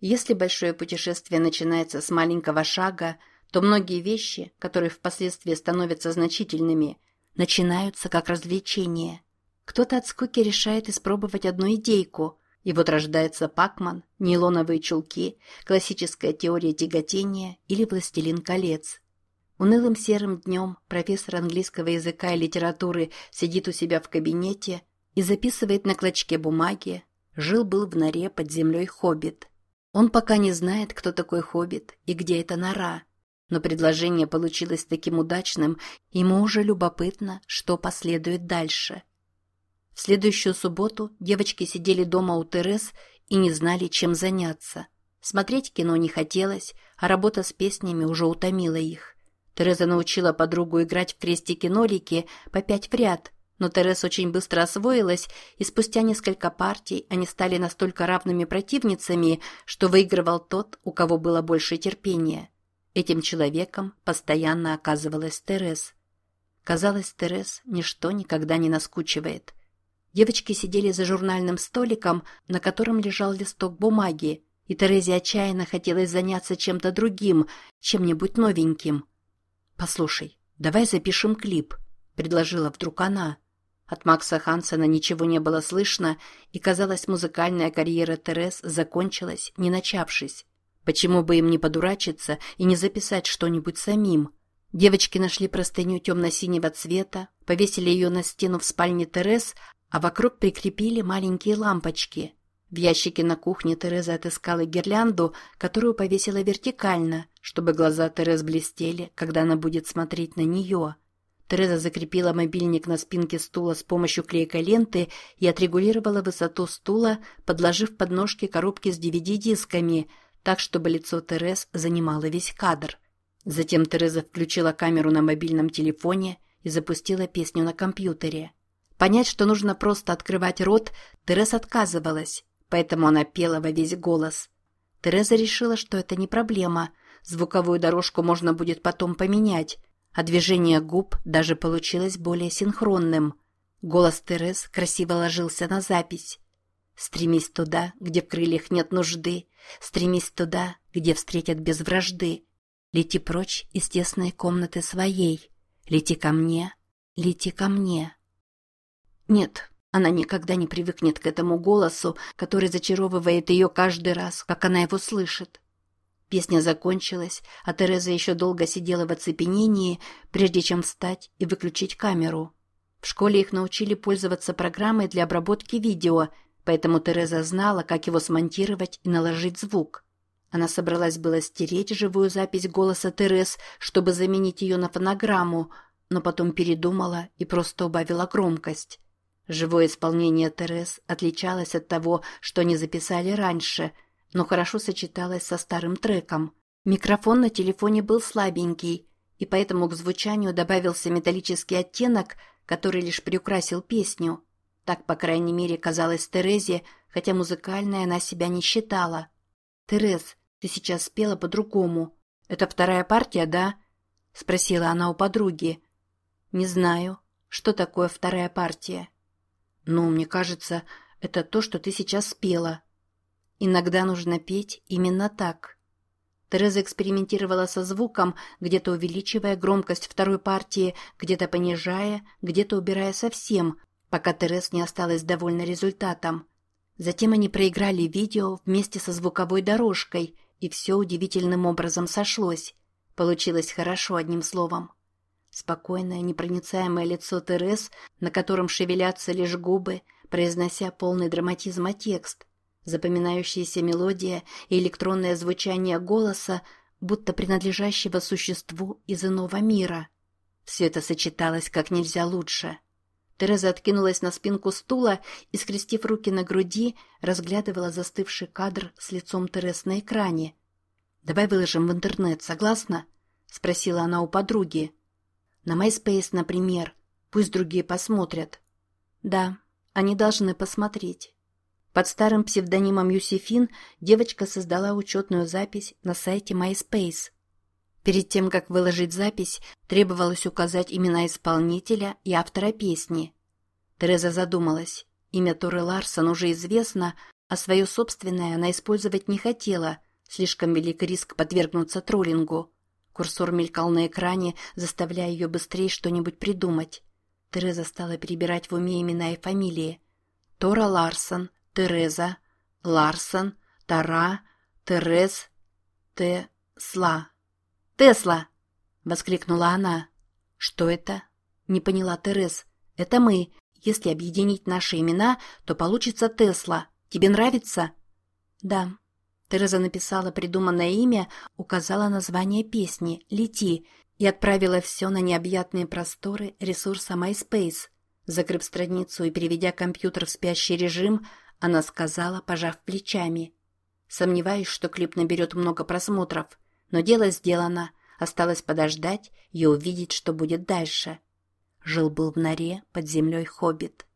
Если большое путешествие начинается с маленького шага, то многие вещи, которые впоследствии становятся значительными, начинаются как развлечение. Кто-то от скуки решает испробовать одну идейку, и вот рождается Пакман, нейлоновые чулки, классическая теория тяготения или «Властелин колец». Унылым серым днем профессор английского языка и литературы сидит у себя в кабинете и записывает на клочке бумаги «Жил-был в норе под землей хоббит». Он пока не знает, кто такой хоббит и где эта нора, но предложение получилось таким удачным, ему уже любопытно, что последует дальше. В следующую субботу девочки сидели дома у Терес и не знали, чем заняться. Смотреть кино не хотелось, а работа с песнями уже утомила их. Тереза научила подругу играть в крестики-нолики по пять в ряд, но Терес очень быстро освоилась, и спустя несколько партий они стали настолько равными противницами, что выигрывал тот, у кого было больше терпения. Этим человеком постоянно оказывалась Терес. Казалось, Терес ничто никогда не наскучивает. Девочки сидели за журнальным столиком, на котором лежал листок бумаги, и Терезе отчаянно хотелось заняться чем-то другим, чем-нибудь новеньким. «Послушай, давай запишем клип», — предложила вдруг она. От Макса Хансена ничего не было слышно, и, казалось, музыкальная карьера Терес закончилась, не начавшись. Почему бы им не подурачиться и не записать что-нибудь самим? Девочки нашли простыню темно-синего цвета, повесили ее на стену в спальне Терес, а вокруг прикрепили маленькие лампочки. В ящике на кухне Тереза отыскала гирлянду, которую повесила вертикально, чтобы глаза Терез блестели, когда она будет смотреть на нее. Тереза закрепила мобильник на спинке стула с помощью клейкой ленты и отрегулировала высоту стула, подложив под ножки коробки с DVD-дисками, так, чтобы лицо Терез занимало весь кадр. Затем Тереза включила камеру на мобильном телефоне и запустила песню на компьютере. Понять, что нужно просто открывать рот, Терез отказывалась, поэтому она пела во весь голос. Тереза решила, что это не проблема, звуковую дорожку можно будет потом поменять, а движение губ даже получилось более синхронным. Голос Терес красиво ложился на запись. «Стремись туда, где в крыльях нет нужды, стремись туда, где встретят без вражды. Лети прочь из тесной комнаты своей, лети ко мне, лети ко мне». Нет, она никогда не привыкнет к этому голосу, который зачаровывает ее каждый раз, как она его слышит. Песня закончилась, а Тереза еще долго сидела в оцепенении, прежде чем встать и выключить камеру. В школе их научили пользоваться программой для обработки видео, поэтому Тереза знала, как его смонтировать и наложить звук. Она собралась было стереть живую запись голоса Терез, чтобы заменить ее на фонограмму, но потом передумала и просто убавила громкость. Живое исполнение Терез отличалось от того, что они записали раньше – но хорошо сочеталась со старым треком. Микрофон на телефоне был слабенький, и поэтому к звучанию добавился металлический оттенок, который лишь приукрасил песню. Так, по крайней мере, казалось Терезе, хотя музыкальной она себя не считала. «Терез, ты сейчас спела по-другому. Это вторая партия, да?» — спросила она у подруги. «Не знаю. Что такое вторая партия?» «Ну, мне кажется, это то, что ты сейчас спела», Иногда нужно петь именно так. Тереза экспериментировала со звуком, где-то увеличивая громкость второй партии, где-то понижая, где-то убирая совсем, пока Терез не осталась довольна результатом. Затем они проиграли видео вместе со звуковой дорожкой, и все удивительным образом сошлось. Получилось хорошо, одним словом. Спокойное, непроницаемое лицо Терез, на котором шевелятся лишь губы, произнося полный драматизма текст – запоминающаяся мелодия и электронное звучание голоса, будто принадлежащего существу из иного мира. Все это сочеталось как нельзя лучше. Тереза откинулась на спинку стула и, скрестив руки на груди, разглядывала застывший кадр с лицом Терес на экране. «Давай выложим в интернет, согласна?» — спросила она у подруги. «На MySpace, например. Пусть другие посмотрят». «Да, они должны посмотреть». Под старым псевдонимом Юсифин девочка создала учетную запись на сайте MySpace. Перед тем, как выложить запись, требовалось указать имена исполнителя и автора песни. Тереза задумалась. Имя Торы Ларсон уже известно, а свое собственное она использовать не хотела, слишком велик риск подвергнуться троллингу. Курсор мелькал на экране, заставляя ее быстрее что-нибудь придумать. Тереза стала перебирать в уме имена и фамилии. Тора Ларсон, Тереза, Ларсон, Тара, Терез, Тесла. «Тесла!» — воскликнула она. «Что это?» — не поняла Терез. «Это мы. Если объединить наши имена, то получится Тесла. Тебе нравится?» «Да». Тереза написала придуманное имя, указала название песни «Лети» и отправила все на необъятные просторы ресурса MySpace. Закрыв страницу и переведя компьютер в спящий режим, она сказала, пожав плечами. Сомневаюсь, что клип наберет много просмотров, но дело сделано. Осталось подождать и увидеть, что будет дальше. Жил-был в норе под землей хоббит.